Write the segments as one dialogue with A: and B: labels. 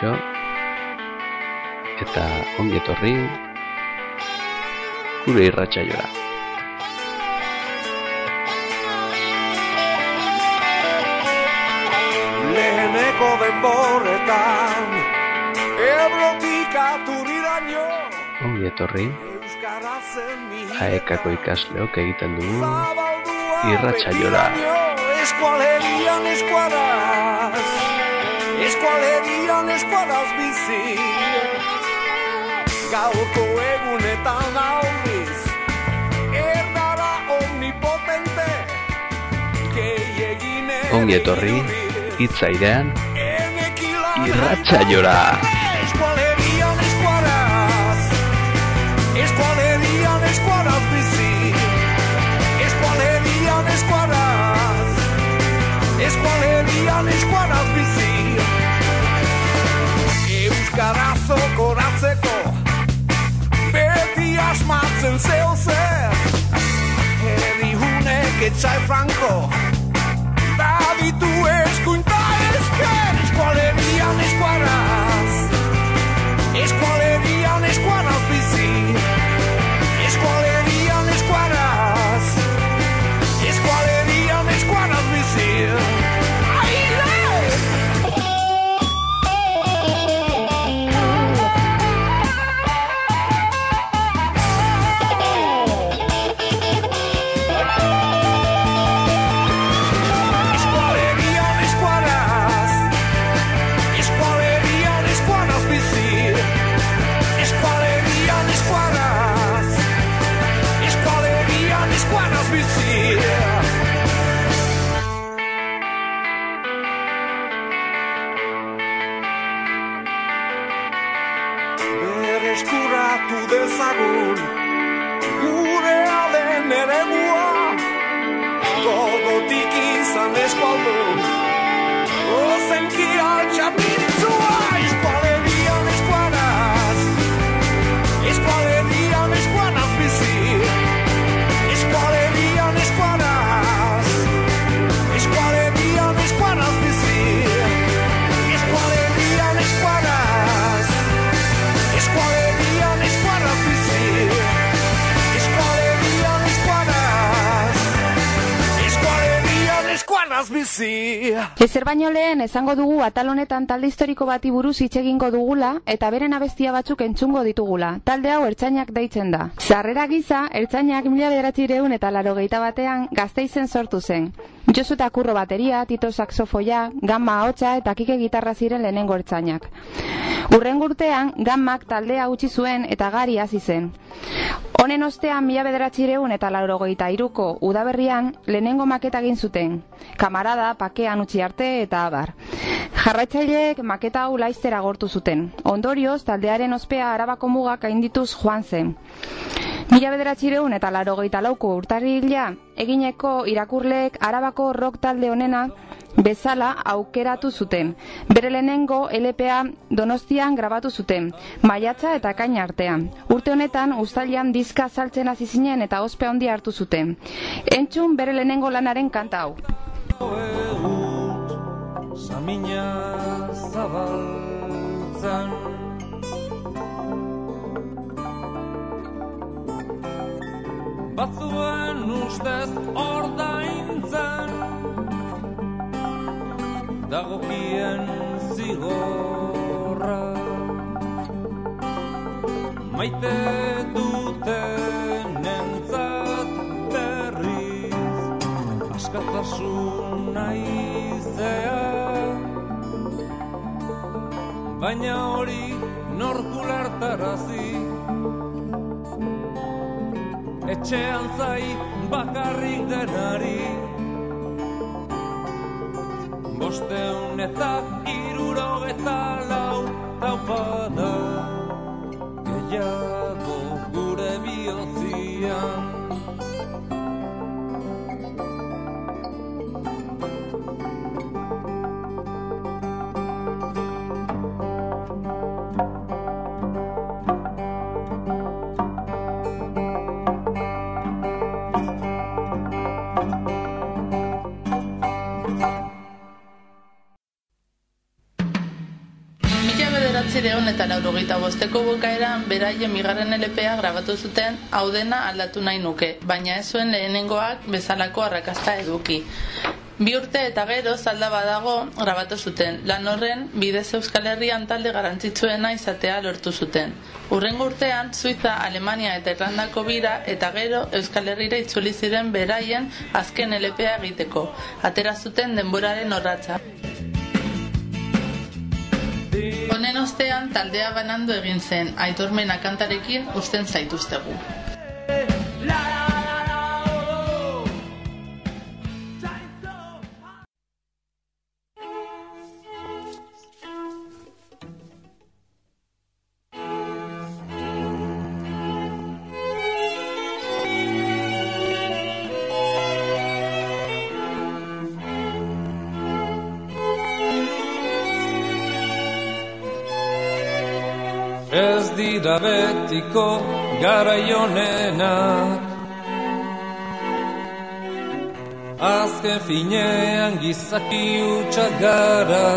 A: Kaixo. Eta ongi etorri. Gure irratsaioa.
B: Leheneko denborretan Ebrotik aturiraino
A: Ongi etorri. Aekako ikasleok egiten dugu irratsaiora.
B: begiraino, Eskualerian eskuaraz Eskualerian eskuaraz bizi. Gaurko egunetan aldiz Erdara omnipotente Gehiegine
A: Ongi etorri hitzairean
B: Irratxaiora
A: irratsaiora.
B: Asmatzen zeo zer Herri bizi
C: Ezer baino lehen esango dugu atal honetan talde historiko bati buruz hitz egingo dugula eta beren abestia batzuk entzungo ditugula. Talde hau ertzainak deitzen da. Sarrera giza, ertzainak mila bederatzireun eta laro batean gazteizen sortu zen. Josu eta kurro bateria, Tito saxofoia, gamma ahotsa eta kike gitarra ziren lehenengo ertzainak. Urren urtean, gammak taldea utzi zuen eta gari hasi zen. Honen ostean mila bederatzireun eta laurogeita iruko udaberrian lehenengo maketa egin zuten. Kamarada, pakean utzi arte eta abar. Jarraitzaileek maketa hau laiztera gortu zuten. Ondorioz, taldearen ospea arabako mugak haindituz joan zen. Mila bederatzireun eta laurogeita lauko urtarrila egineko irakurleek arabako rock talde honena bezala aukeratu zuten. Bere lehenengo LPA Donostian grabatu zuten, maiatza eta kaina artean. Urte honetan uztailan diska saltzen hasi zinen eta ospe handia hartu zuten. Entzun bere lehenengo lanaren kanta hau.
B: Samina zabaltzan Batzuen ustez ordaintzen Dagokien zigorra. Maite duten entzat berriz askatasun naizea. Baina hori nork ulertarazi
D: etxean zai bakarrik denari Bosteun eta iruro eta lau taupada Gehiago
E: eta laurogeita bosteko bukaeran beraien bigarren LPA grabatu zuten hau dena aldatu nahi nuke, baina ez zuen lehenengoak bezalako arrakasta eduki. Bi urte eta gero zalda badago grabatu zuten, lan horren bidez Euskal Herrian talde garantzitsuena izatea lortu zuten. Urrengo urtean, Suiza, Alemania eta Irlandako bira eta gero Euskal Herrira itzuli ziren beraien azken LPA egiteko. Atera zuten denboraren orratza. Ostean taldea banandu egin zen, aitormena kantarekin usten zaituztegu.
D: Dira betiko garaionenak Azken finean gizaki utxak gara.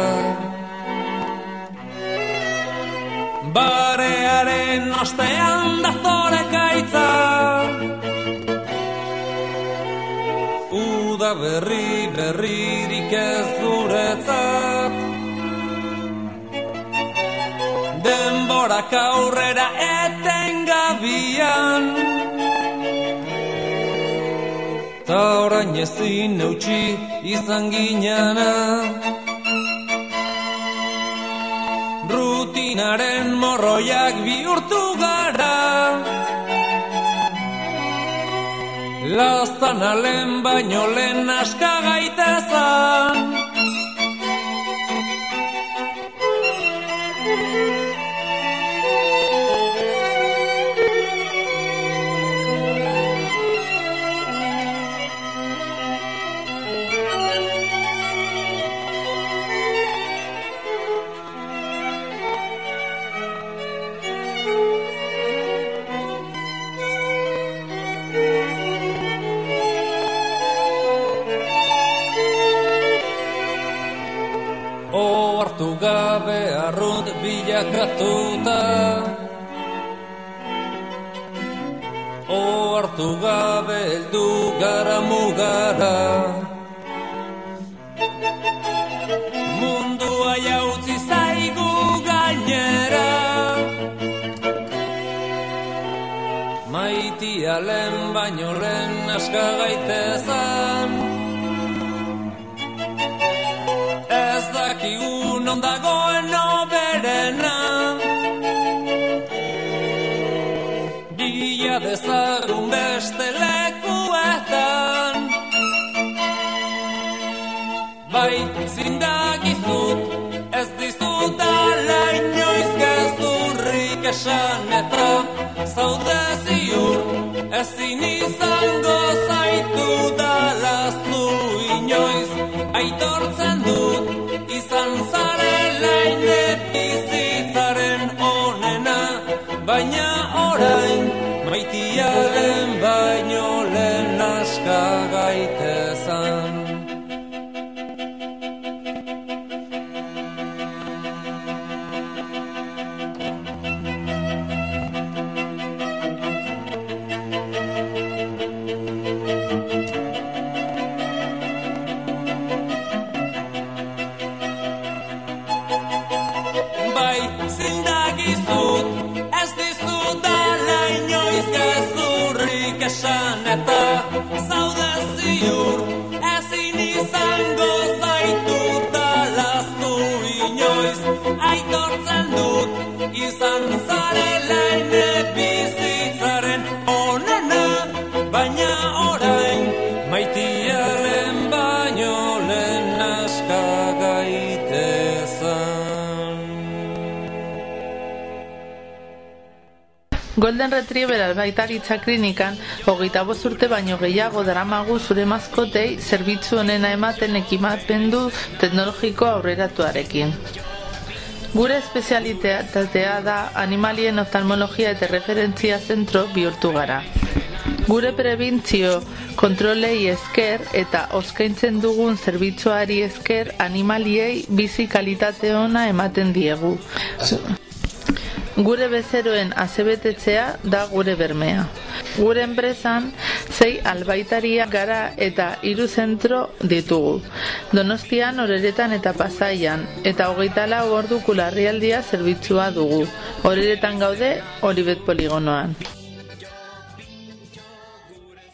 D: Barearen ostean dazore kaitza Uda berri berririk ez guretzat Denborak aurrera etengabian Ta orain ezin eutxi izan ginana Rutinaren morroiak bihurtu gara. Lastan alen baino lehen aska gaitezan bilakatuta Oartu gabe eldu gara mugara. Mundua jautzi zaigu gainera. Maitia lehen baino lehen aska gaitezan dezagun beste lekuetan. Bai, zindagizut Ez dizut ala inoiz gezurrik esan eta Zaude ziur ezin izango zaitu dalaztu inoiz. Aitortzen dut izan zarela ine bizitzaren onena Baina orain maitiaren baino lehen aska gaitezan
E: Retriever albaitaritza klinikan, hogeita urte baino gehiago daramagu zure maskotei zerbitzu honena ematen ekimapendu teknologiko aurreratuarekin. Gure espezialitatea da animalien oftalmologia eta referentzia zentro bihurtu gara. Gure prebintzio kontrolei esker eta oskaintzen dugun zerbitzuari esker animaliei bizi kalitate ona ematen diegu. Gure bezeroen azebetetzea da gure bermea. Gure enpresan zei albaitaria gara eta hiru zentro ditugu. Donostian, Oreretan eta Pasaian eta hogeita lau orduko larrialdia zerbitzua dugu. Oreretan gaude, Olibet poligonoan.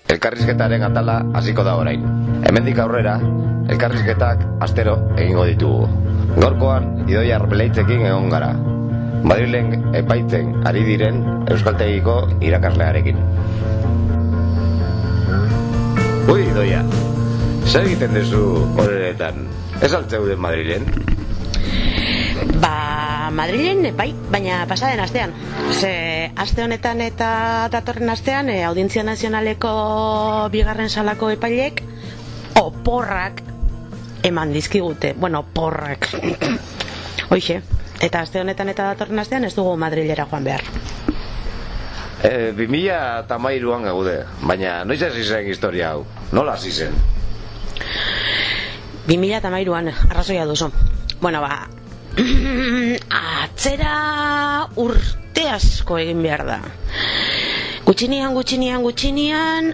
F: Elkarrizketaren atala hasiko da orain. Hemendik aurrera, elkarrizketak astero egingo ditugu. Gorkoan, idoia arbeleitzekin egon gara. Madrilen epaitzen ari diren Euskaltegiko irakaslearekin. Ui, idoia, zer egiten duzu horretan? Ez altzeuden Madrilen?
G: Ba, Madrilen, bai, baina pasaden astean. Ze, aste honetan eta datorren astean, e, Audientzia Nazionaleko bigarren salako epailek, oporrak eman dizkigute. Bueno, porrak. Hoixe, eta aste honetan eta datorren astean ez dugu Madrilera joan behar.
F: E, 2000 eta mairuan gaude, baina noiz hasi zen historia hau? Nola hasi zen?
G: 2000 eta mairuan, arrazoia duzu. Bueno, ba, atzera urte asko egin behar da. Gutxinian, gutxinian, gutxinian,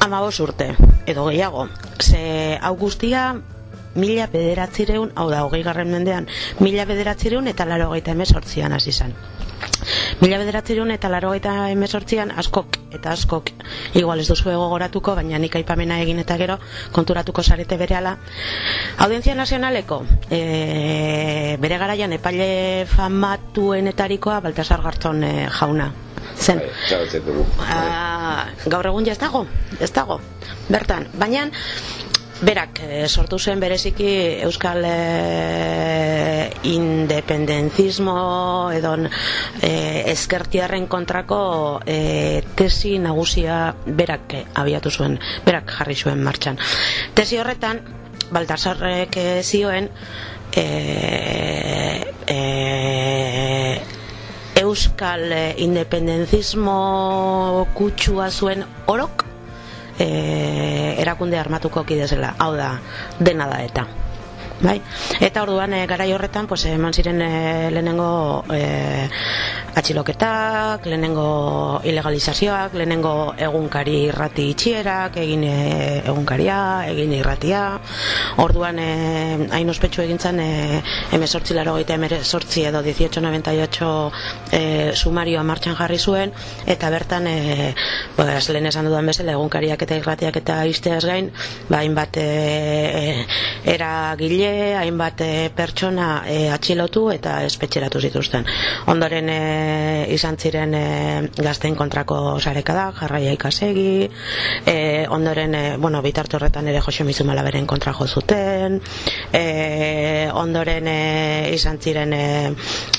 G: amabos urte, edo gehiago. Ze hau guztia, mila bederatzireun, hau da, hogei garren mendean, mila bederatzireun eta laro gaita emezortzian hasi zen. Mila bederatzireun eta laro gaita emezortzian askok eta askok igual ez duzu gogoratuko, baina nik aipamena egin eta gero konturatuko zarete berehala. Audientzia Nazionaleko e, bere garaian epaile famatuenetarikoa Baltasar Gartzon e, jauna. Zen.
F: Bai, dugu.
G: Ah, gaur egun ja ez dago, ez dago. Bertan, baina berak eh, sortu zen bereziki euskal eh, independenzismo edo eh, eskertiarren kontrako eh, tesi nagusia berak abiatu zuen, berak jarri zuen martxan. Tesi horretan, Baltasarrek zioen eh, eh, euskal independenzismo kutsua zuen orok e, erakunde armatuko kidezela, hau da, dena da eta. Bai? Eta orduan e, garai horretan pues, eman ziren e, lehenengo e, atxiloketak, lehenengo ilegalizazioak, lehenengo egunkari irrati itxierak, egin e, egunkaria, egin irratia. Orduan e, hain ospetsu egintzen e, emezortzi laro gaita emezortzi edo 1898 e, sumarioa martxan jarri zuen, eta bertan e, pues, lehen esan dudan bezala egunkariak eta irratiak eta izteaz gain, ba, hainbat e, era gile hainbat e, pertsona e, atxilotu eta espetxeratu zituzten. Ondoren e, izan ziren gazten kontrako sarekada, jarraia ikasegi, ondoren, bueno, bitarte horretan ere Jose Mizumala beren kontra jo zuten, ondoren izan ziren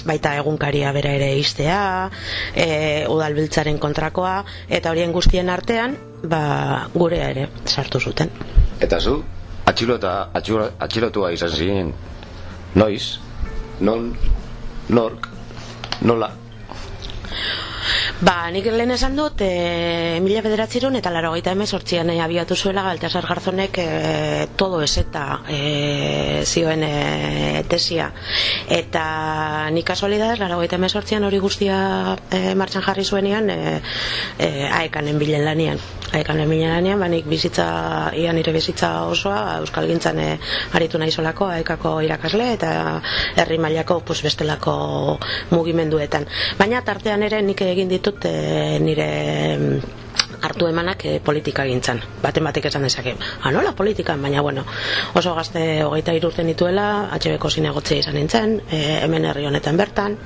G: baita egunkaria bera ere iztea, e, udalbiltzaren kontrakoa, eta horien guztien artean, ba, gurea ere sartu zuten.
F: Eta zu? Atxilota, atxilo, atxilotua izan ziren. Noiz? Non? Nork? Nola?
G: Ba, nik lehen esan dut, e, mila bederatziron eta laro gaita emezortzian e, abiatu zuela Galtasar Garzonek e, todo eseta e, zioen e, tesia. Eta nik kasualidad, laro gaita emezortzian hori guztia e, martxan jarri zuenean e, e, aekanen bilen lanian. Aekanen bilen lanian, ba, nik bizitza, ia nire bizitza osoa, Euskal Gintzan aritu nahi solako, aekako irakasle eta herri mailako pues, bestelako mugimenduetan. Baina tartean ere nik egin ditut e, nire mm, hartu emanak e, politika gintzan. Baten batek esan dezake. Ah, nola politikan, baina bueno, oso gazte hogeita irurten dituela, HB-ko zinegotzea izan nintzen, e, hemen herri honetan bertan.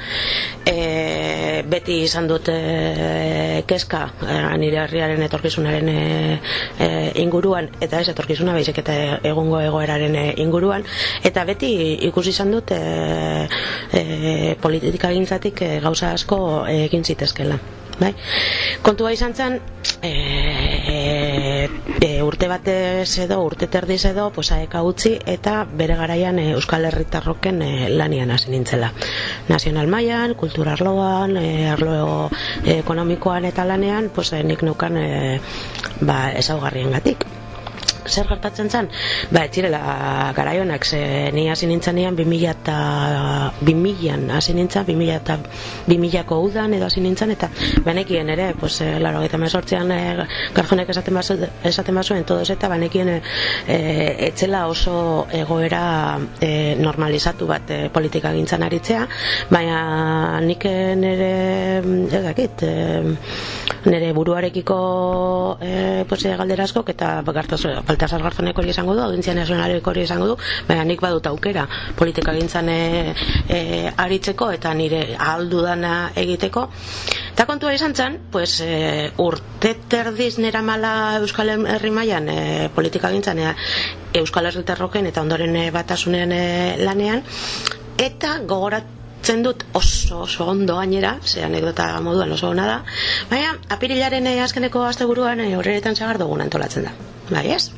G: E, beti izan dut e, keska e, nire herriaren etorkizunaren e, e, inguruan, eta ez etorkizuna baizik eta egungo egoeraren inguruan, eta beti ikusi izan dut e, e, politika gintzatik e, gauza asko egin zitezkela. Bai? Kontua izan zen, e, e, e, urte batez edo, urte terdiz edo, pues, aeka utzi eta bere garaian e, Euskal Herritarroken e, lanian hasi nintzela. Nazional mailan, kultura arloan, e, arlo ekonomikoan eta lanean, pues, e, nik nukan e, ba, ezaugarrien gatik zer gertatzen zen? Ba, etzirela garaionak, ze ni hasi nintzen nian 2000 eta 2000an hasi nintzen, 2000 eta 2000ko udan edo hasi nintzen, eta banekien ere, pues, e, laro eta mesortzean e, garjonek esaten basu, esaten basuen, todos eta banekien e, etzela oso egoera e, normalizatu bat e, politika gintzan aritzea, baina nik nire, ez dakit, e, nire buruarekiko e, pues, galdera askok eta gartoz, Baltasar Garzonek hori izango du, audientzia nazionalek hori izango du, baina nik badut aukera politika gintzan e, e, aritzeko eta nire ahaldu dana egiteko. Eta kontua izan zen, pues, e, urte terdiz nera mala Euskal Herri mailan e, politika gintzan e, Euskal Herri terroken eta ondoren batasunean e, lanean, eta gogorat zen dut oso oso ondo gainera, ze anekdota moduan oso ona da, baina apirilaren e, azkeneko asteburuan e, horretan zagar dugun antolatzen da bai ez?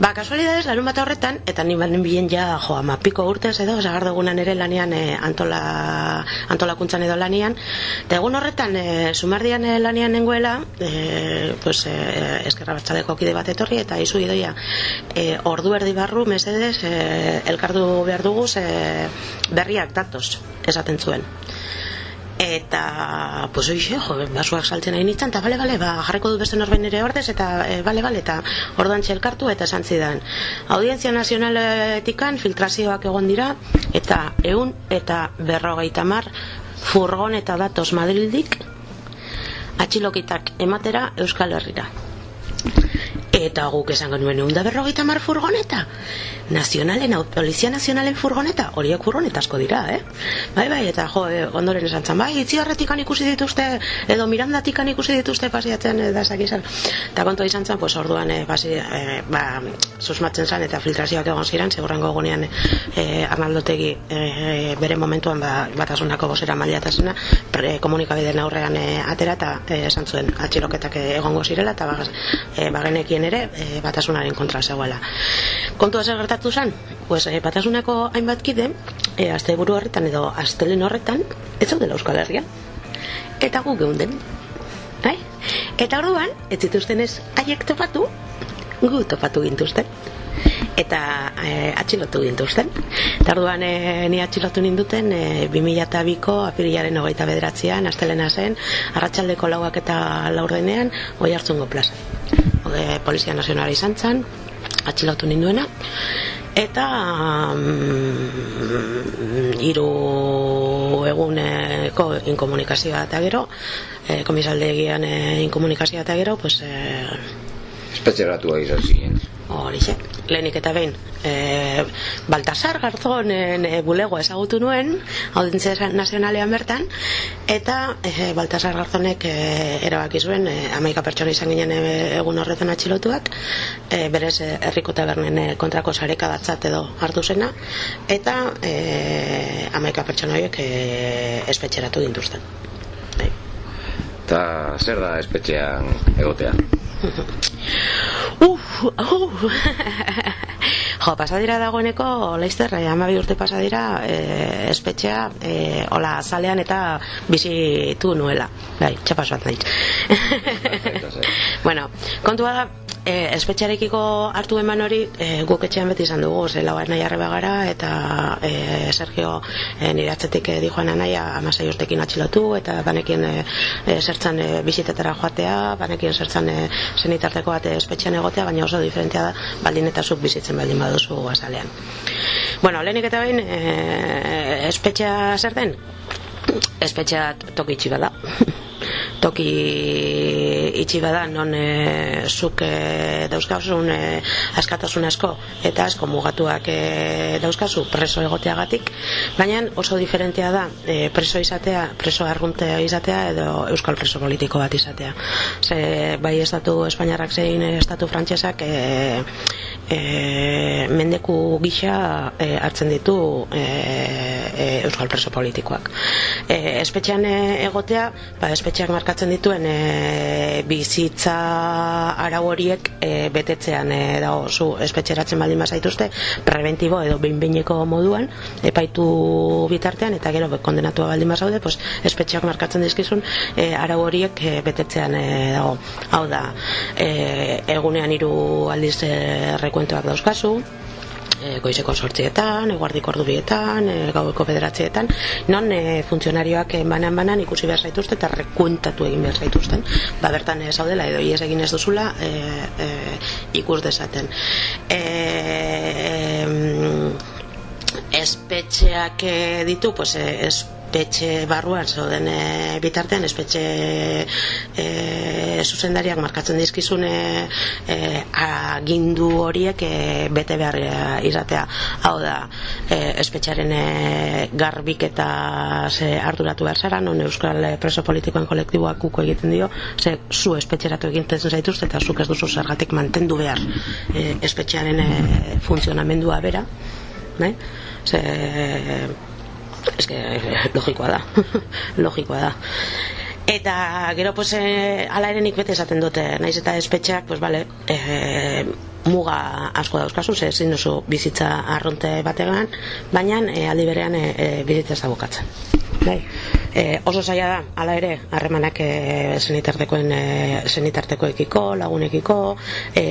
G: Ba, kasualidades, larun bat horretan, eta ni balen bilen ja, jo, ama piko urtez edo, zagardegunan ere lanian e, antola, antolakuntzan edo lanian, eta egun horretan, e, sumardian e, lanian nengoela, e, pues, e, eskerra batxaleko kide bat etorri, eta izu idoia, e, ordu erdi barru, mesedez, e, elkardu behar dugu, e, berriak datoz, esaten zuen eta pues hoxe, jo, basuak saltzen nahi nintzen, eta bale, bale, ba, jarriko dut beste norbein ere ordez, eta e, bale, bale, eta ordan txelkartu, eta esan zidan. Audientzia nazionaletikan filtrazioak egon dira, eta eun eta berrogeita mar furgon eta datos Madrildik atxilokitak ematera Euskal Herrira. Eta guk esan genuen egun da berrogeita mar furgoneta nazionalen, polizia nazionalen furgoneta, horiek furgoneta asko dira, eh? Bai, bai, eta jo, eh, ondoren esan zan, bai, itziarretik ikusi dituzte, edo mirandatik ikusi dituzte pasiatzen eh, da izan. Eta kontu izan zan, pues orduan, eh, pasi, eh, ba, susmatzen zan, eta filtrazioak egon ziren, segurango egunean eh, Arnaldotegi eh, bere momentuan ba, batasunako gozera maliatasuna, pre, komunikabideen aurrean eh, atera, eta eh, esan zuen atxiloketak egongo zirela, eta eh, bagenekien ere, eh, batasunaren kontra zegoela. Kontu zer gertatu zen? Pues, e, batasunako hainbat kide, e, azte buru horretan edo astelen horretan, ez zaudela Euskal Herrian. Eta gu geunden. Bai? Eta orduan, ez zituzten ez haiek topatu, gu topatu gintuzten. Eta e, atxilotu gintuzten. Eta orduan e, ni atxilotu ninduten e, 2002ko apirilaren hogeita bederatzean, astelena zen, arratsaldeko lauak eta laurdenean, oi hartzungo plaza. Ode, Polizia Nazionala izan zen, atxilotu ninduena. Eta mm, hiru eguneko inkomunikazioa eta gero e, komisaldegian e, inkomunikazioa eta gero pues, e,
F: espetxeratu izan ziren
G: Horixe, lehenik eta behin e, Baltasar Garzonen e, bulegoa ezagutu nuen audientzia nazionalean bertan eta e, Baltasar Garzonek e, erabaki zuen e, amaika pertsona izan ginen e, egun horretan atxilotuak e, berez e, erriko tabernen kontrako sareka datzat edo hartu zena eta e, amaika pertsona horiek e, espetxeratu dintuzten bai.
F: eta zer da espetxean egotea?
G: Uf, uh, jo, pasadira dagoeneko, laizter, eh, amabi urte pasadira, eh, espetxea, eh, hola, zalean eta bizitu nuela. Bai, txapas bat nahi. bueno, kontua da, e, espetxarekiko hartu eman hori e, guk etxean beti izan dugu ze lau nahi arreba gara eta e, Sergio e, nire atzetik e, di joan naia amasai urtekin atxilotu eta banekin e, e, zertzan e, bizitetara joatea banekin zertzan e, zenitarteko bat espetxean egotea baina oso diferentea da baldin eta zuk bizitzen baldin baduzu azalean bueno, lehenik eta bain e, espetxea zer den? espetxea tokitxi bada toki itxi bada non e, zuk e, dauzkazun e, askatasun asko eta asko mugatuak e, dauzkazu preso egoteagatik baina oso diferentea da e, preso izatea, preso arguntea izatea edo euskal preso politiko bat izatea Ze, bai estatu espainarrak zein estatu frantsesak e, e, mendeku gisa e, hartzen ditu e, e, euskal preso politikoak. E, espetxean e, egotea, ba, espetxeak markatzen dituen e, bizitza arau horiek e, betetzean e, dago zu espetxeratzen baldin bazaituzte preventibo edo behinbeineko moduan epaitu bitartean eta gero kondenatua baldin bazaude pues, espetxeak markatzen dizkizun e, arau horiek e, betetzean e, dago. Hau da e, egunean hiru aldiz e, rekuentuak dauzkazu e, goizeko sortzietan, eguardiko ordubietan, e, gaueko bederatzietan, non e, funtzionarioak e, banan-banan ikusi behar zaituzte eta rekuentatu egin behar zaituzten. Ba, bertan ez zaudela edo ies egin ez duzula e, e, ikus dezaten. E, espetxeak e, ditu, pues, e, es, espetxe barruan zauden e, bitartean espetxe e, zuzendariak markatzen dizkizune e, agindu horiek e, bete behar izatea hau da e, espetxaren e, garbik eta ze arduratu behar zara non euskal preso politikoen kolektiboak kuko egiten dio ze zu espetxeratu egiten zaituzte eta zuk ez duzu zergatik mantendu behar e, espetxearen e, funtzionamendua bera Bai? Ze, es que logikoa da. Logikoa da. Eta gero pues eh, ala ere nik bete esaten dute naiz eta espetxeak pues vale eh, muga asko dauzkazu ze ezin duzu bizitza arronte bategan baina eh, aldi berean eh, eh, bizitza ez da bukatzen. Bai. E, oso zaila da, hala ere, harremanak e, zenitartekoen e, zenitartekoekiko, lagunekiko, e,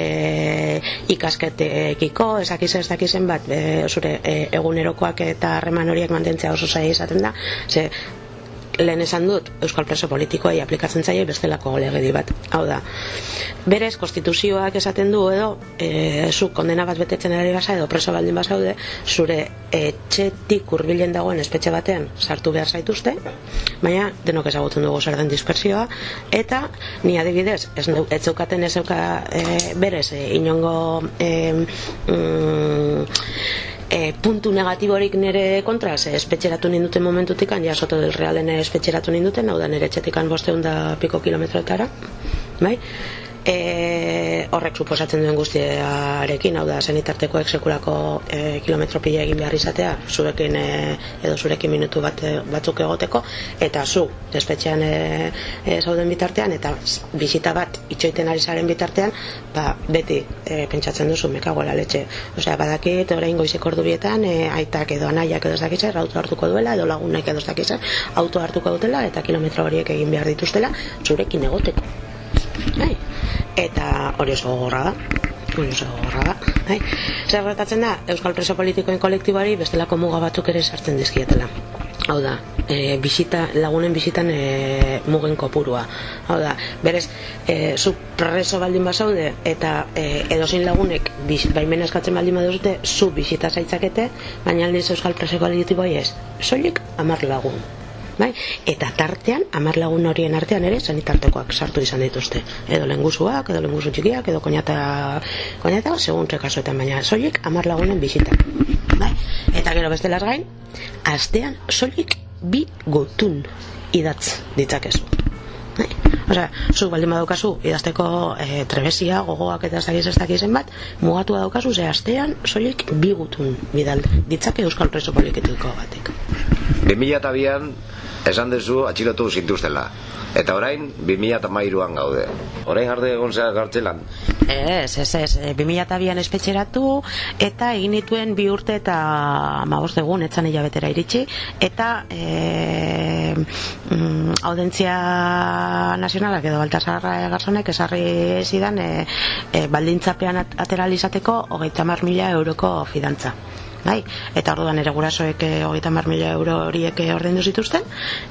G: ikasketekiko, ezakiz ez dakizen bat, e, zure e, egunerokoak eta harreman horiek mantentzea oso zaila izaten da, ze lehen esan dut Euskal Preso politikoei aplikatzen zaie bestelako legedi bat. Hau da, berez, konstituzioak esaten du edo, e, zu kondena bat betetzen ari basa edo preso baldin basaude, zure etxetik urbilen dagoen espetxe batean sartu behar zaituzte, baina denok ezagutzen dugu zer den dispersioa, eta ni adibidez, ez, ez zeukaten ez zeuka e, berez, e, inongo e, mm, e, puntu negatiborik nire kontra, ze espetxeratu ninduten momentutik, ja soto del realen espetxeratu ninduten, hau da nire etxetikan bosteun da piko kilometroetara, bai? E, horrek suposatzen duen guztiarekin, hau da, zenitarteko sekulako e, kilometro egin behar izatea, zurekin e, edo zurekin minutu bat, e, batzuk egoteko, eta zu, despetxean e, e, zauden bitartean, eta bisita bat itxoiten ari zaren bitartean, ba, beti e, pentsatzen duzu, mekagoela letxe. Osea, badakit, orain goizek ordu bietan, e, aitak edo anaiak edo zakitzer, auto hartuko duela, edo lagunak edo zakitzer, auto hartuko dutela, eta kilometro horiek egin behar dituztela, zurekin egoteko. Bai. Eta hori oso gogorra da. Hori oso gogorra da. Bai? zer gertatzen da Euskal Preso Politikoen kolektibari bestelako muga batzuk ere sartzen dizkietela. Hau da, e, bisita, lagunen bisitan e, mugen kopurua. Hau da, berez e, zu preso baldin basaude eta e, edozin lagunek baimen eskatzen baldin baduzute zu bisita zaitzakete baina aldiz Euskal Preso Politikoa ez. Soilik amar lagun bai? eta tartean, amar lagun horien artean ere, sanitartekoak sartu izan dituzte edo lengusuak, edo lengusu txikiak edo koñata, koñata segun kasuetan baina, soilik amar lagunen bisita bai? eta gero beste gain astean, soilik bi gotun idatz ditzakezu bai? Osea, zu baldin badaukazu idazteko e, trebesia, gogoak eta ez ez dakizen bat, mugatu daukazu ze astean soilik bi gutun bidal ditzake Euskal Preso Politikiko batek.
F: 2002an esan dezu atxilotu zintuztela. Eta orain, 2008an gaude. Orain arde egon zera gartzelan.
G: Ez, ez, ez. 2002an e, espetxeratu, eta egin dituen bi urte eta magoz egun, etzan hilabetera iritsi, eta e, mm, audentzia nazionalak edo Baltasar Garzonek esarri zidan e, e, baldintzapean ateralizateko hogeita mar mila euroko fidantza bai? eta orduan ere gurasoek eh, hogeita mar mila euro horiek eh, ordaindu zituzten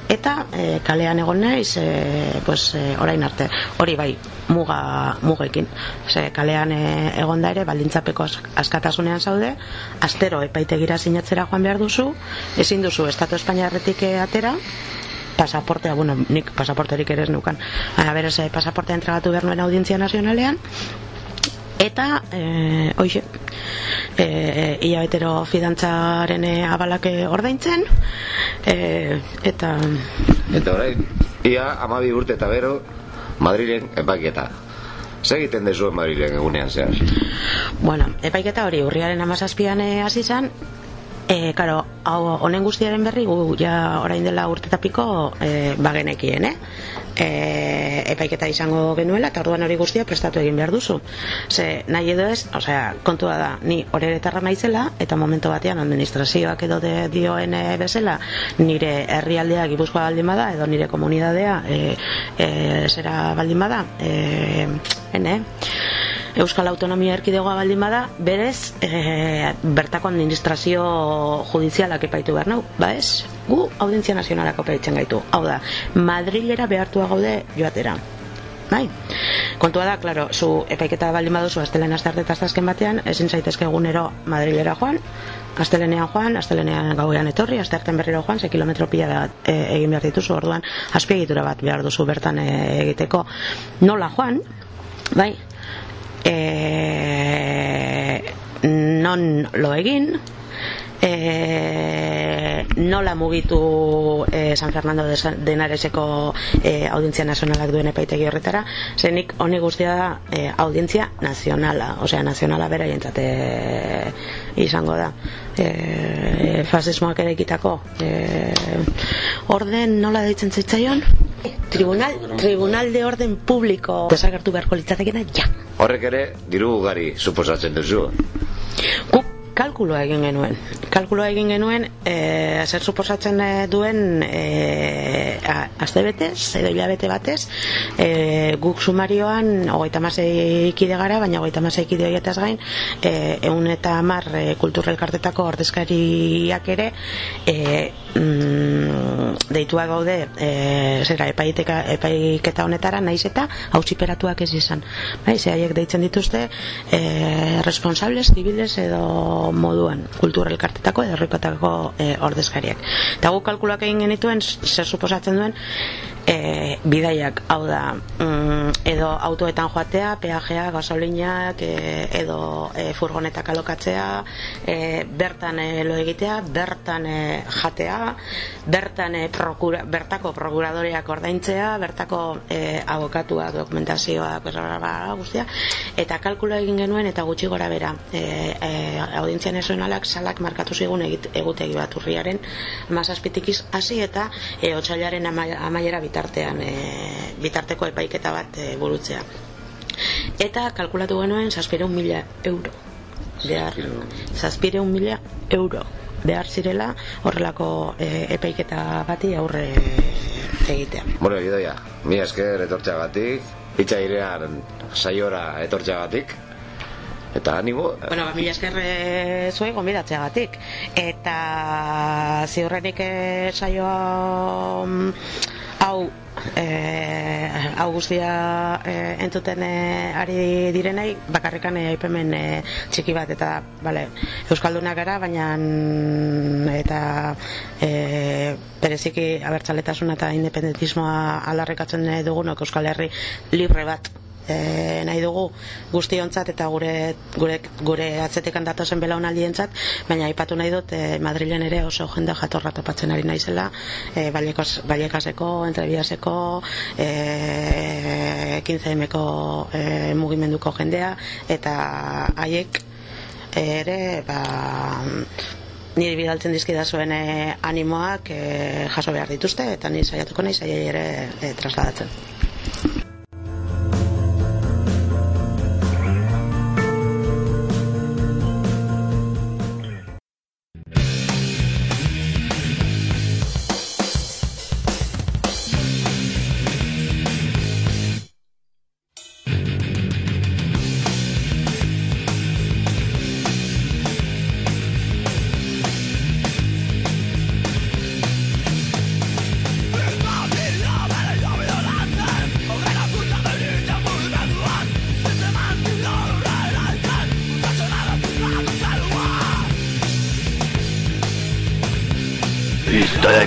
G: eta e, kalean egon naiz e, pues, e, orain arte hori bai muga, mugekin Ze, kalean e, egon da ere baldintzapeko askatasunean zaude astero epaitegira sinatzera joan behar duzu ezin duzu Estatu Espainiarretik atera pasaportea, bueno, nik pasaporterik ere ez nukan. Baina berez, pasaportea entregatu behar nuen audientzia nazionalean, eta e, hoxe e, ia betero fidantzaren e, abalake ordaintzen e, eta
F: eta orain ia amabi urte eta bero Madrilen epaiketa. Segiten dezu Madrilen egunean zehaz
G: bueno, epaiketa hori urriaren amazazpian hasi zan E, karo, hau, honen guztiaren berri, gu, ja, orain dela urtetapiko, e, bagenekien, eh? E, epaiketa izango genuela, eta orduan hori guztia prestatu egin behar duzu. Ze, nahi edo ez, osea, kontua da, ni horeretarra naizela, eta momento batean administrazioak edo de dioen e, bezala, nire herrialdea gipuzkoa baldin bada, edo nire komunidadea e, e, zera baldin bada, e, ene, Euskal Autonomia Erkidegoa baldin bada, berez, e, bertako administrazio judizialak epaitu behar nau, ba ez? Gu audientzia nazionalak opaitzen gaitu. Hau da, Madrilera behartua gaude joatera. Bai. Kontua da, claro, zu epaiketa baldin baduzu astelen astarte eta azken batean, ezin zaitezke egunero Madrilera joan, astelenean joan, astelenean gauean etorri, astearten berriro joan, ze kilometro pila bat e, egin behar dituzu, orduan azpiegitura bat behar duzu bertan e, egiteko. Nola joan, bai, e, non lo egin. E, nola mugitu e, San Fernando de, de Nareseko e, audientzia nazionalak duen epaitegi horretara zenik honi guztia da e, audientzia nazionala osea nazionala bera jentzate izango da. E, fasismoak ere ekitako. E, orden nola deitzen zitzaion? Tribunal, tribunal de orden publiko desagertu beharko litzatekena ja.
F: Horrek ere, diru ugari suposatzen duzu.
G: Guk kalkuloa egin genuen. Kalkuloa egin genuen, e, zer suposatzen eh, duen e, azte betez, edo hilabete batez, e, guk sumarioan, hogeita masei ikide gara, baina hogeita masei ikide horietaz gain, e, egun eta amar e, kulturrelkartetako ordezkariak ere, e, mm, deitua gaude e, zera, epaiteka, epaiketa honetara naiz eta hautsiperatuak ez izan. Bai, ze haiek deitzen dituzte e, responsables, zibiles edo moduan kultura elkartetako edo herrikotako e, ordezkariak. Eta guk kalkulak egin genituen zer suposatzen duen e, bidaiak hau da mm, edo autoetan joatea peajea, gasolinak e, edo e, furgonetak alokatzea e, bertan e, lo egitea bertan e, jatea bertan e, prokura, bertako prokuradoreak ordaintzea bertako e, abokatua dokumentazioa guztia eta kalkula egin genuen eta gutxi gora bera e, e, audientzia nazionalak salak markatu zigun egutegi bat urriaren mazazpitikiz hasi eta e, otxailaren amaiera bitartean e, bitarteko epaiketa bat e, burutzea. Eta kalkulatu genuen zazpireun mila euro. Behar, zazpireun mila euro. Behar zirela horrelako e, epaiketa bati aurre egitea.
F: Bueno, gidoia, mi esker etortxagatik, itxa irean saiora etortxagatik, Eta animo...
G: Bueno, ba, mila esker e, zuei gombidatzeagatik. Eta ziurrenik e, saioa mm, hau e, hau guztia e, entzuten e, ari direnei bakarrikan aipemen e, txiki bat eta vale, Euskaldunak gara baina eta e, bereziki abertzaletasuna eta independentismoa alarrekatzen dugunok Euskal Herri libre bat e, nahi dugu guztiontzat eta gure gure gure atzetik datozen belaunaldientzat, baina aipatu nahi dut e, Madrilen ere oso jende jatorra topatzen ari naizela, e, baliekos baliekaseko, entrebiaseko, eh 15mko e, mugimenduko jendea eta haiek ere ba nire bidaltzen dizkida zuen animoak e, jaso behar dituzte eta ni saiatuko naiz aiei ere e, trasladatzen.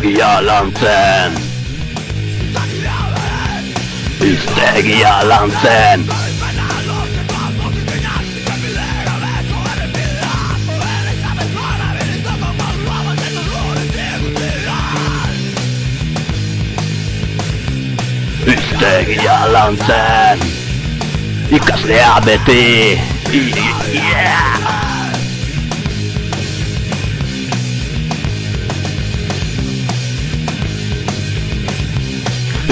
B: Iztegia lantzen Iztegia lantzen Iztegia lantzen Ikaslea beti. Yeah!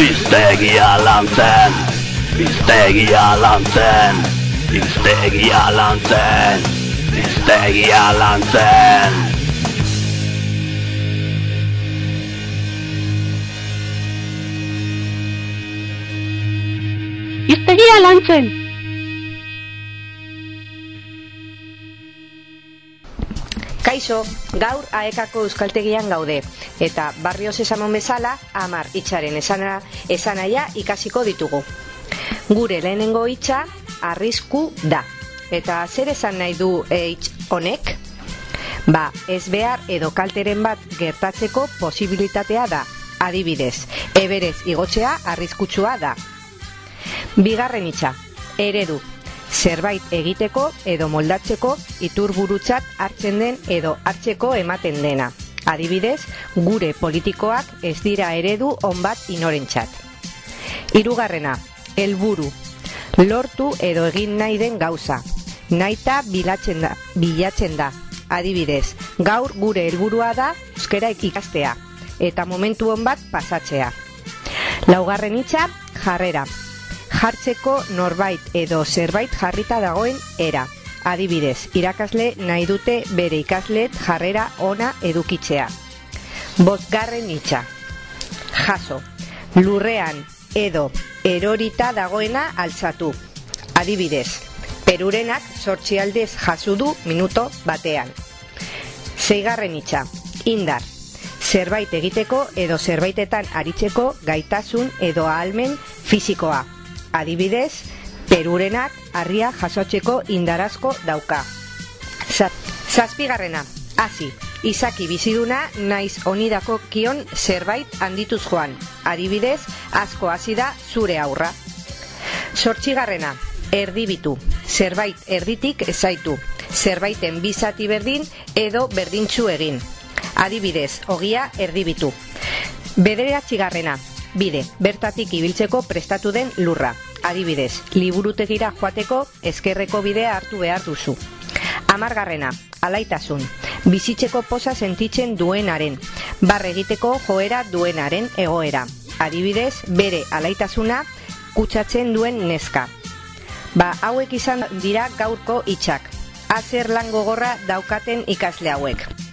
B: Iztegia lantzen Iztegia lantzen Iztegia lantzen Iztegia lantzen
H: Iztegia lantzen!
I: Kaixo, gaur aekako euskaltegian gaude, eta barrio sesamon bezala, amar itxaren esana, esanaia ikasiko ditugu. Gure lehenengo hitza arrisku da. Eta zer esan nahi du hitz honek? Ba, ez behar edo kalteren bat gertatzeko posibilitatea da. Adibidez, eberez igotzea arriskutsua da. Bigarren hitza, eredu. Zerbait egiteko edo moldatzeko iturburutzat hartzen den edo hartzeko ematen dena. Adibidez, gure politikoak ez dira eredu onbat inorentzat. Hirugarrena, helburu. Lortu edo egin nahi den gauza. Naita bilatzen da, bilatzen da. Adibidez, gaur gure helburua da euskara ikastea eta momentu on bat pasatzea. Laugarren hitza, jarrera. Jartzeko norbait edo zerbait jarrita dagoen era. Adibidez, irakasle nahi dute bere ikaslet jarrera ona edukitzea. Bosgarren hitza. Jaso. Lurrean edo erorita dagoena altzatu. Adibidez, perurenak sortzi aldez jasu du minuto batean. Zeigarren hitza. Indar. Zerbait egiteko edo zerbaitetan aritzeko gaitasun edo ahalmen fisikoa. Adibidez, perurenak harria jasotzeko indarazko dauka. Za- Zazpigarrena, hasi. Izaki biziduna naiz onidako kion zerbait handituz joan. Adibidez, asko hasi da zure aurra. Sortxigarrena, erdibitu. Zerbait erditik ezaitu. Zerbaiten bizati berdin edo berdintzu egin. Adibidez, ogia erdibitu. Bederatxigarrena, bide, bertatik ibiltzeko prestatu den lurra. Adibidez, liburutegira joateko ezkerreko bidea hartu behar duzu. Amargarrena, alaitasun, bizitzeko posa sentitzen duenaren, barre egiteko joera duenaren egoera. Adibidez, bere alaitasuna kutsatzen duen neska. Ba, hauek izan dira gaurko hitzak. Azer lan gogorra daukaten ikasle hauek.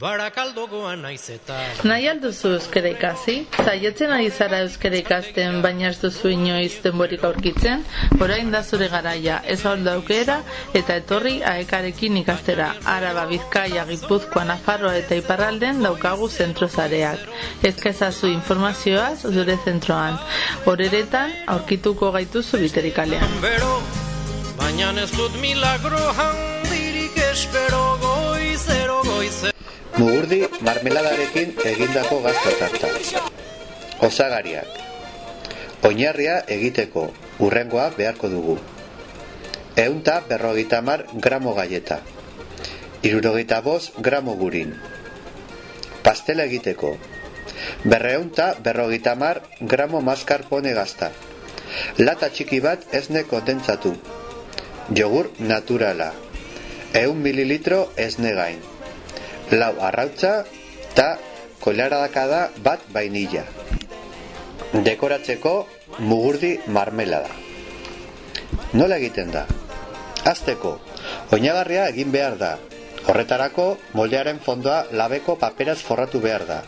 D: Barakaldokoa naiz eta
E: Nahi alduzu euskara ikasi? Zaietzen ari zara euskara ikasten, baina ez duzu inoiz denborik aurkitzen? Orain da zure garaia, ez hor daukera, eta etorri aekarekin ikastera. Araba, Bizkaia, Gipuzkoa, Nafarroa eta Iparralden daukagu zentro zareak. Ezkezazu informazioaz zure zentroan. Horeretan aurkituko gaituzu biterikalean.
D: bero Baina ez dut milagro handirik espero goizero goizero
J: Mugurdi marmeladarekin egindako gazta tarta. Osagariak. Oinarria egiteko urrengoa beharko dugu. Eunta berrogeita mar gramo galleta. Irurogeita bost gramo gurin. Pastela egiteko. Berreunta berrogeita mar gramo mascarpone gazta. Lata txiki bat esne kondentzatu. Jogur naturala. Eun mililitro esne gain. Lau arrautza eta kolaradakada bat vainilla. Dekoratzeko mugurdi marmelada. Nola egiten da? Azteko, oinagarria egin behar da. Horretarako, moldearen fondoa labeko paperaz forratu behar da.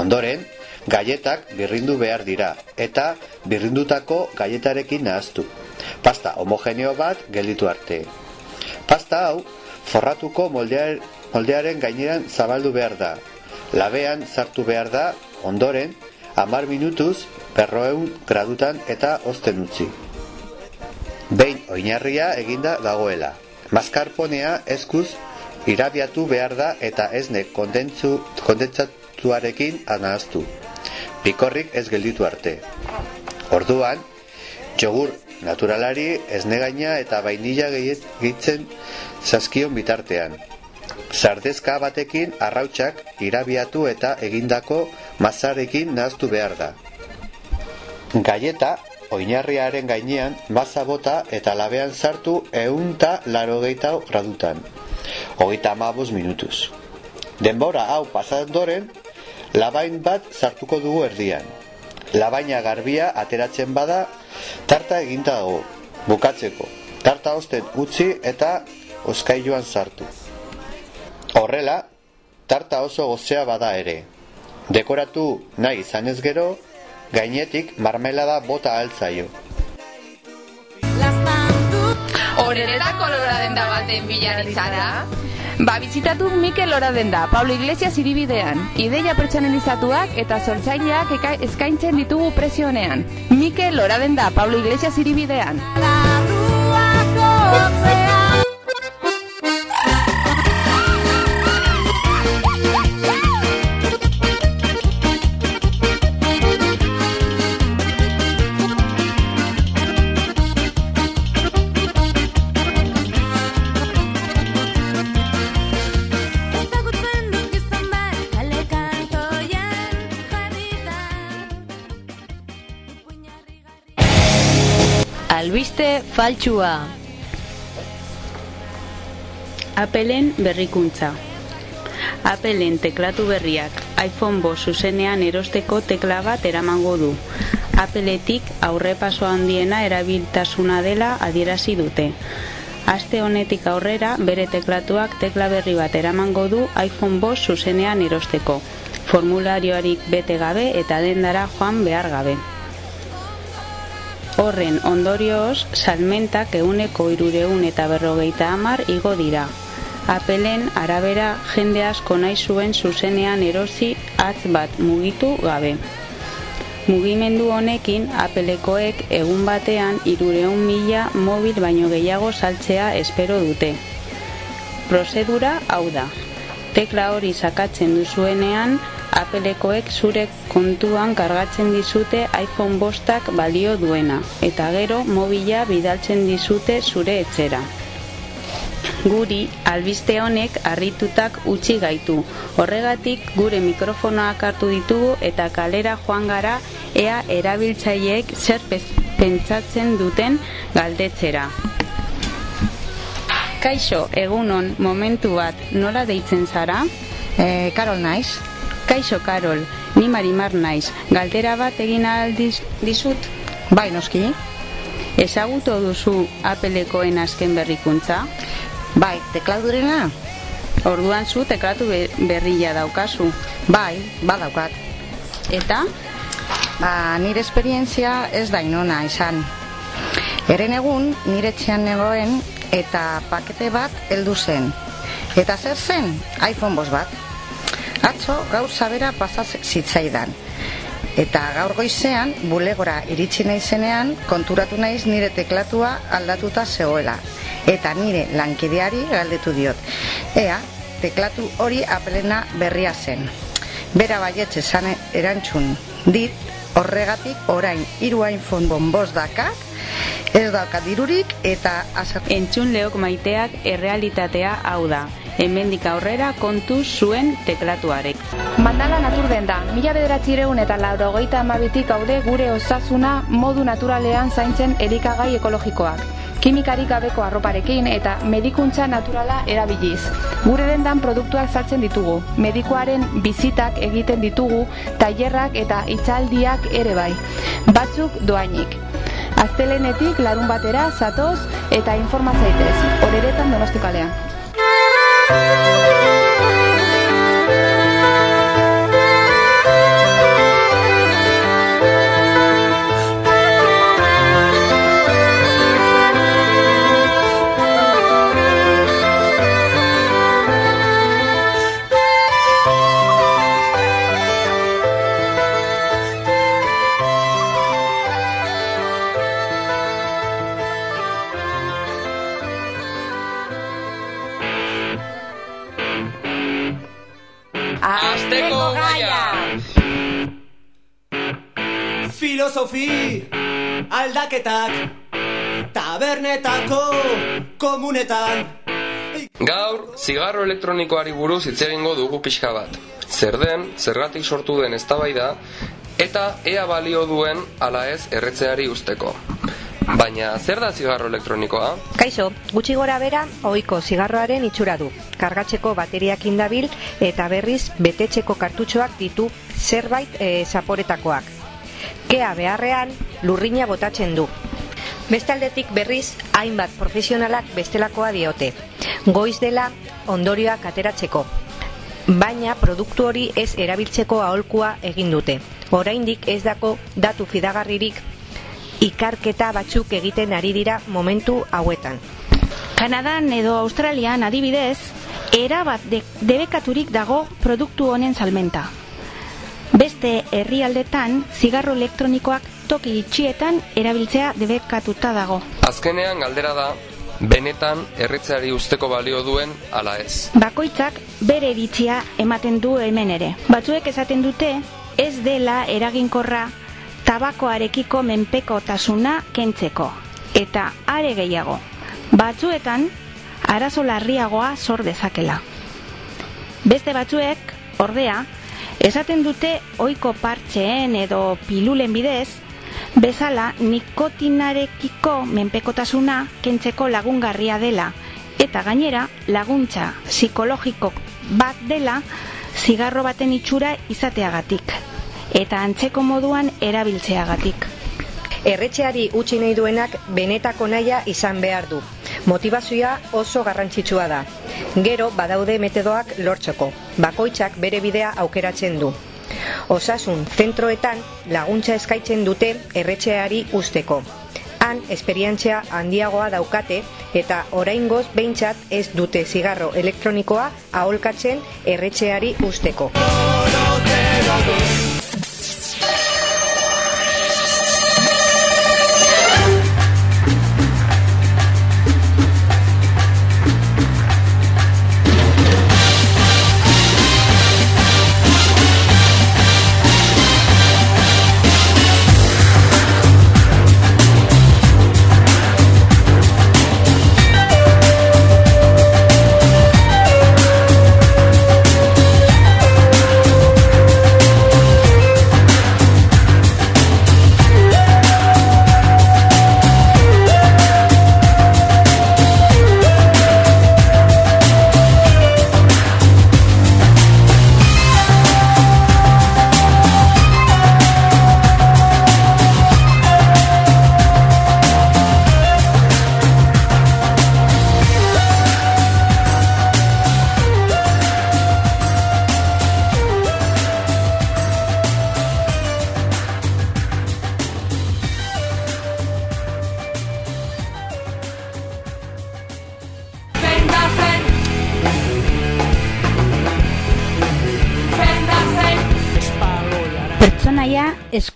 J: Ondoren, galletak birrindu behar dira, eta birrindutako galletarekin nahaztu. Pasta homogeneo bat gelditu arte. Pasta hau, forratuko moldear, moldearen gaineran zabaldu behar da. Labean sartu behar da, ondoren, amar minutuz, berroeun gradutan eta osten utzi. Behin oinarria eginda dagoela. Maskarponea eskuz irabiatu behar da eta esne kondentzu, kondentzatuarekin anahaztu. Pikorrik ez gelditu arte. Orduan, jogur naturalari esne gaina eta vainilla gehitzen zaskion bitartean. Sardezka batekin arrautsak irabiatu eta egindako mazarekin nahaztu behar da. Galleta oinarriaren gainean maza bota eta labean sartu eunta larogeita gradutan. Hogeita amabos minutuz. Denbora hau pasandoren, labain bat sartuko dugu erdian. Labaina garbia ateratzen bada, tarta eginta dago, bukatzeko. Tarta osten utzi eta oskailuan sartu. Horrela, tarta oso gozea bada ere. Dekoratu nahi izanez gero, gainetik marmelada bota altzaio.
C: Horeretako lora denda baten bilan izara? Ba, bizitatu Mikel Lora denda, Pablo Iglesias iribidean. Ideia pertsonalizatuak eta sortzaileak eskaintzen ditugu prezio honean. Mikel Lora denda, Pablo Iglesias iribidean.
H: Ezagutzen
K: Albiste faltsua.
L: Appleen berrikuntza. Appleen teklatu berriak iPhone 5 zuzenean erosteko tekla bat eramango du. Appleetik aurrepaso handiena erabiltasuna dela adierazi dute. Aste honetik aurrera bere teklatuak tekla berri bat eramango du iPhone 5 zuzenean erosteko. Formularioarik bete gabe eta dendara joan behar gabe. Horren ondorioz, salmentak euneko irureun eta berrogeita hamar igo dira. Apelen arabera jende asko nahi zuen zuzenean erosi atz bat mugitu gabe. Mugimendu honekin apelekoek egun batean irureun mila mobil baino gehiago saltzea espero dute. Prozedura hau da. Tekla hori sakatzen duzuenean, apelekoek zure kontuan kargatzen dizute iPhone bostak balio duena, eta gero mobila bidaltzen dizute zure etxera. Guri, albiste honek harritutak utzi gaitu. Horregatik, gure mikrofonoak hartu ditugu eta kalera joan gara ea erabiltzaileek zer pentsatzen duten galdetzera. Kaixo, egunon, momentu bat, nola deitzen zara?
M: E, Karol naiz.
L: Kaixo, Karol, ni Marimar naiz. Galdera bat egin aldiz dizut?
M: Bai, noski.
L: Ezagutu duzu apelekoen azken berrikuntza?
M: Bai, tekladurena?
L: Orduan zu teklatu be- berria daukazu.
M: Bai, badaukat.
L: Eta?
M: Ba, nire esperientzia ez da inona izan. Eren egun, nire etxean negoen eta pakete bat heldu zen. Eta zer zen? iPhone bos bat. Atzo, gaur zabera pasaz zitzaidan. Eta gaur goizean, bulegora iritsi naizenean, konturatu naiz nire teklatua aldatuta zegoela. Eta nire lankideari galdetu diot. Ea, teklatu hori apelena berria zen. Bera baietz esan erantzun dit, horregatik orain hiru iPhone bonboz dakak, ez daukat dirurik eta azer...
L: Entzun leok maiteak errealitatea hau da. Hemendik aurrera kontu zuen teklatuarek.
C: Mandala natur denda, mila bederatzireun eta laurogeita amabitik gaude gure osasuna modu naturalean zaintzen elikagai ekologikoak. Kimikarik gabeko arroparekin eta medikuntza naturala erabiliz. Gure dendan produktuak saltzen ditugu, medikuaren bizitak egiten ditugu, tailerrak eta itzaldiak ere bai. Batzuk doainik. Aztelenetik larun batera, zatoz eta informa zaitez. Horeretan donostikalean.
N: Música aldaketak tabernetako komunetan
O: Gaur, zigarro elektronikoari buruz hitz egingo dugu pixka bat. Zer den, zergatik sortu den eztabaida eta ea balio duen ala ez erretzeari usteko. Baina, zer da zigarro elektronikoa?
I: Kaixo, gutxi gora bera, ohiko zigarroaren itxura du. Kargatzeko bateriak indabil eta berriz betetzeko kartutxoak ditu zerbait e, zaporetakoak. Kea beharrean lurrina botatzen du. Bestaldetik berriz hainbat profesionalak bestelakoa diote. Goiz dela ondorioak ateratzeko. Baina produktu hori ez erabiltzeko aholkua egin dute. Oraindik ez dako datu fidagarririk ikarketa batzuk egiten ari dira momentu hauetan.
P: Kanadan edo Australian adibidez, erabat de, debekaturik dago produktu honen salmenta. Beste herrialdetan zigarro elektronikoak toki itxietan erabiltzea debekatuta dago.
O: Azkenean galdera da, benetan erretzeari usteko balio duen ala ez.
P: Bakoitzak bere iritzia ematen du hemen ere. Batzuek esaten dute ez dela eraginkorra tabakoarekiko menpekotasuna kentzeko. Eta are gehiago, batzuetan arazo larriagoa sor dezakela. Beste batzuek, ordea, esaten dute ohiko partxeen edo pilulen bidez, bezala nikotinarekiko menpekotasuna kentzeko lagungarria dela eta gainera laguntza psikologiko bat dela zigarro baten itxura izateagatik eta antzeko moduan erabiltzeagatik.
I: Erretxeari utzi nahi duenak benetako naia izan behar du. Motivazioa oso garrantzitsua da. Gero badaude metodoak lortzeko. Bakoitzak bere bidea aukeratzen du. Osasun zentroetan laguntza eskaintzen dute erretxeari usteko. Han esperientzia handiagoa daukate eta oraingoz behintzat ez dute zigarro elektronikoa aholkatzen erretxeari usteko.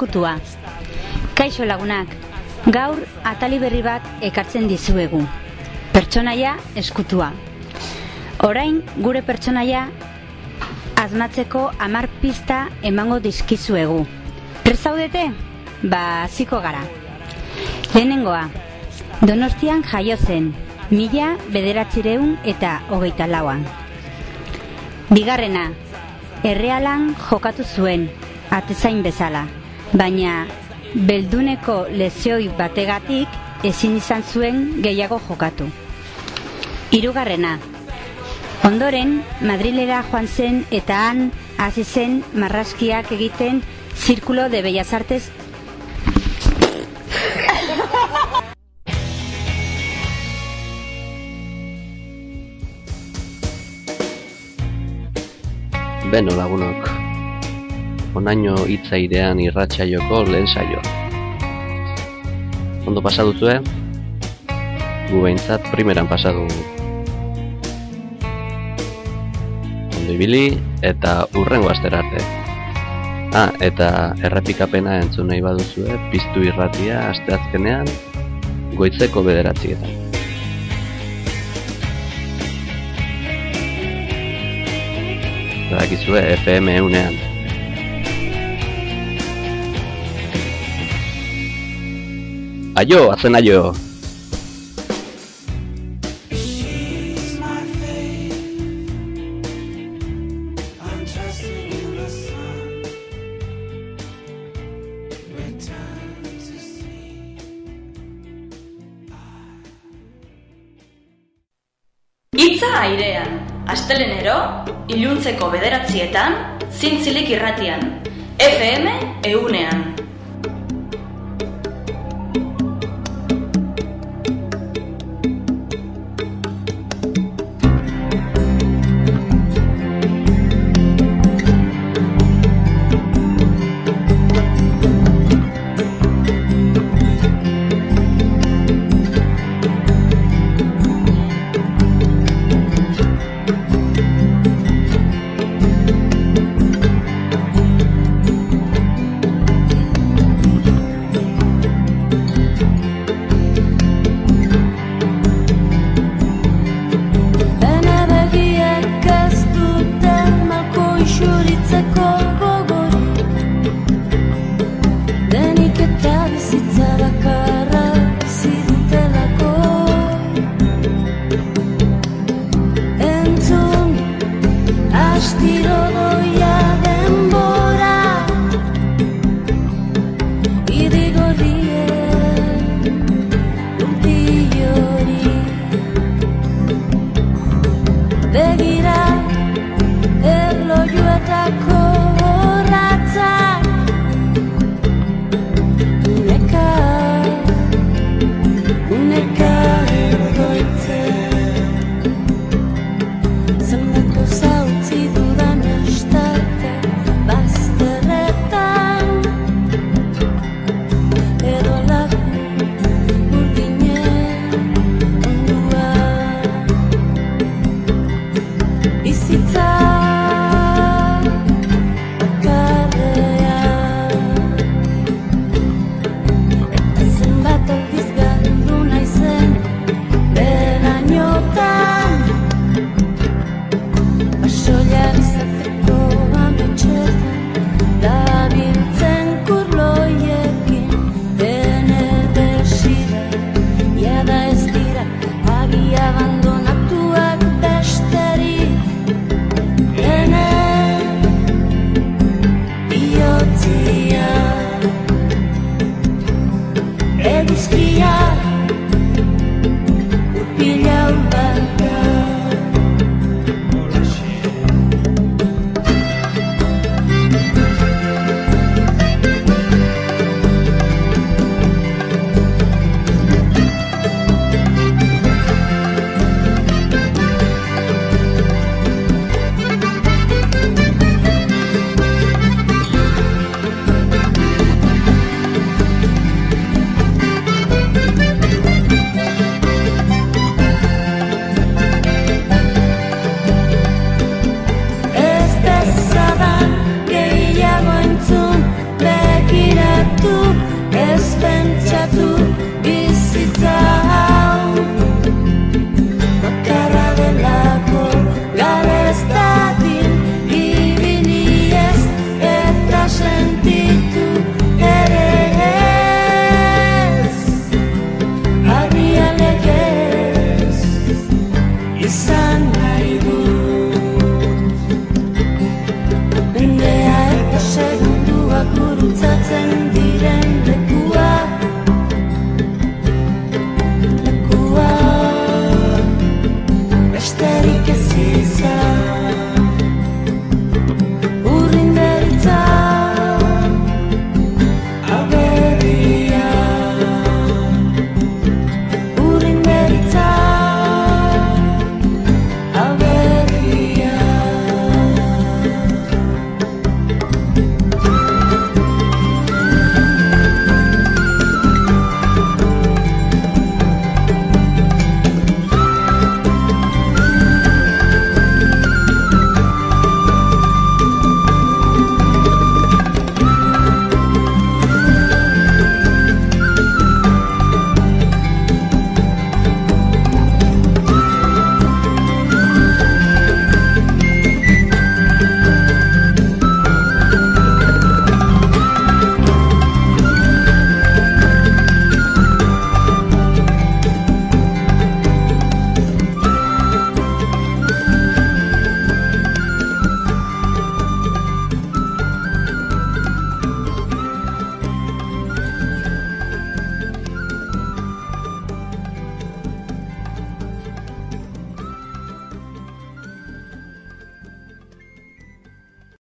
K: Eskutua. Kaixo lagunak, gaur atali berri bat ekartzen dizuegu. Pertsonaia eskutua. Orain gure pertsonaia azmatzeko amar pista emango dizkizuegu. Prest zaudete? Ba, ziko gara. Lehenengoa, Donostian jaio zen, mila bederatzireun eta hogeita lauan. Bigarrena, errealan jokatu zuen, atezain bezala, baina belduneko lezioi bategatik ezin izan zuen gehiago jokatu. Hirugarrena, ondoren Madrilera joan zen eta han hasi zen marraskiak egiten Zirkulo de Bellas Artes
A: Beno lagunok, onaino hitzaidean irratsaioko lehen saioa. Ondo pasa duzue? Gu behintzat primeran pasa dugu. Ondo ibili eta urrengo astera arte. Ah, eta errepikapena entzun nahi baduzue, piztu irratia asteazkenean goitzeko bederatzietan. Badakizue FM eunean. Aio, azen aio!
Q: Itza airean, astelenero, iluntzeko bederatzietan, zintzilik irratian. FM eunean.